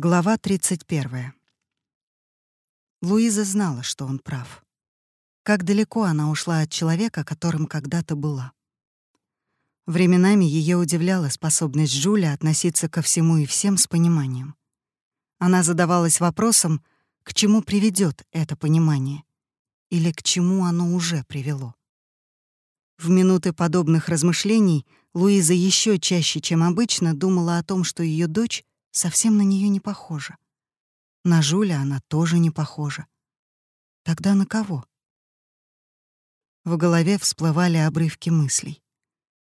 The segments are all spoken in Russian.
Глава 31. Луиза знала, что он прав. Как далеко она ушла от человека, которым когда-то была. Временами ее удивляла способность Жуля относиться ко всему и всем с пониманием. Она задавалась вопросом, к чему приведет это понимание или к чему оно уже привело. В минуты подобных размышлений Луиза еще чаще, чем обычно, думала о том, что ее дочь совсем на нее не похожа. На Жуля она тоже не похожа. Тогда на кого? В голове всплывали обрывки мыслей.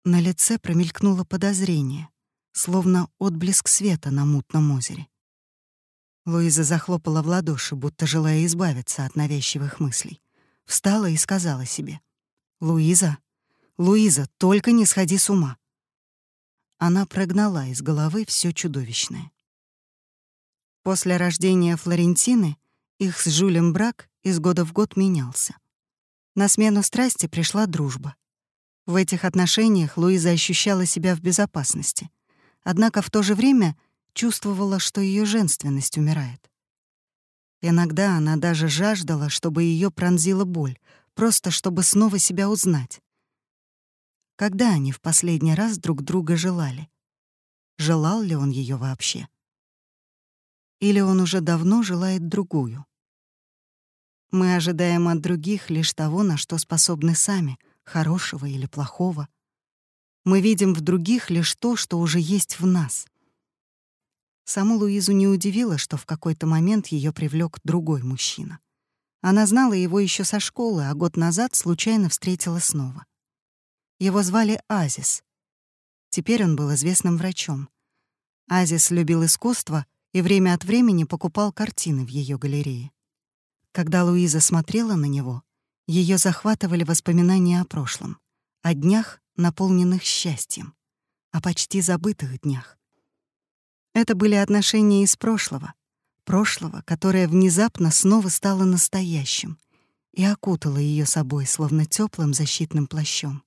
На лице промелькнуло подозрение, словно отблеск света на мутном озере. Луиза захлопала в ладоши, будто желая избавиться от навязчивых мыслей. Встала и сказала себе. «Луиза, Луиза, только не сходи с ума. Она прогнала из головы все чудовищное. После рождения Флорентины их с Жюлем брак из года в год менялся. На смену страсти пришла дружба. В этих отношениях Луиза ощущала себя в безопасности, однако в то же время чувствовала, что ее женственность умирает. Иногда она даже жаждала, чтобы ее пронзила боль, просто чтобы снова себя узнать. Когда они в последний раз друг друга желали? Желал ли он ее вообще? Или он уже давно желает другую? Мы ожидаем от других лишь того, на что способны сами, хорошего или плохого. Мы видим в других лишь то, что уже есть в нас. Саму Луизу не удивило, что в какой-то момент ее привлек другой мужчина. Она знала его еще со школы, а год назад случайно встретила снова. Его звали Азис. Теперь он был известным врачом. Азис любил искусство и время от времени покупал картины в ее галерее. Когда Луиза смотрела на него, ее захватывали воспоминания о прошлом, о днях, наполненных счастьем, о почти забытых днях. Это были отношения из прошлого, прошлого, которое внезапно снова стало настоящим и окутало ее собой, словно теплым защитным плащом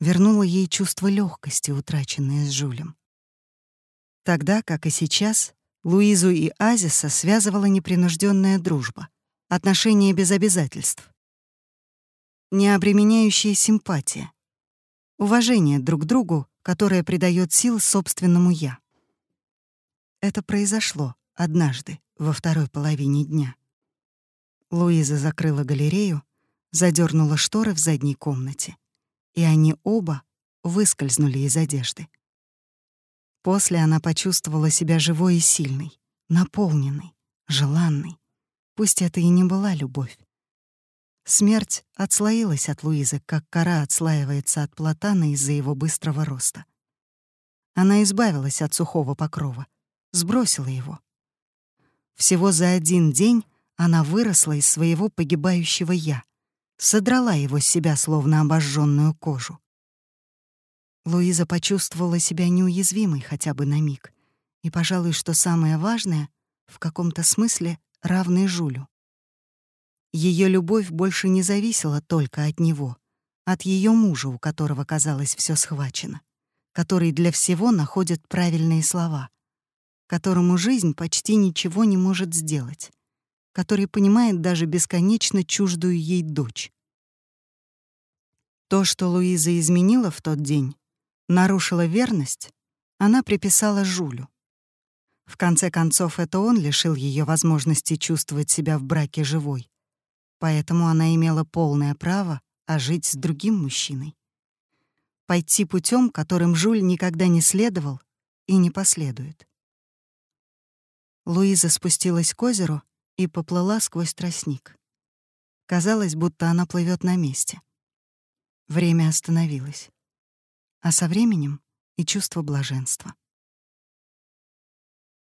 вернула ей чувство легкости, утраченное с Жулем. Тогда, как и сейчас, Луизу и Азиса связывала непринужденная дружба, отношения без обязательств, необременяющая симпатия, уважение друг к другу, которое придает сил собственному «я». Это произошло однажды, во второй половине дня. Луиза закрыла галерею, задернула шторы в задней комнате и они оба выскользнули из одежды. После она почувствовала себя живой и сильной, наполненной, желанной. Пусть это и не была любовь. Смерть отслоилась от Луизы, как кора отслаивается от платана из-за его быстрого роста. Она избавилась от сухого покрова, сбросила его. Всего за один день она выросла из своего погибающего «я», содрала его с себя, словно обожженную кожу. Луиза почувствовала себя неуязвимой хотя бы на миг, и, пожалуй, что самое важное, в каком-то смысле равной Жулю. Ее любовь больше не зависела только от него, от ее мужа, у которого, казалось, все схвачено, который для всего находит правильные слова, которому жизнь почти ничего не может сделать который понимает даже бесконечно чуждую ей дочь. То, что Луиза изменила в тот день, нарушила верность, она приписала Жулю. В конце концов, это он лишил ее возможности чувствовать себя в браке живой. Поэтому она имела полное право ожить с другим мужчиной. Пойти путем, которым Жуль никогда не следовал и не последует. Луиза спустилась к озеру и поплыла сквозь тростник. Казалось, будто она плывет на месте. Время остановилось. А со временем и чувство блаженства.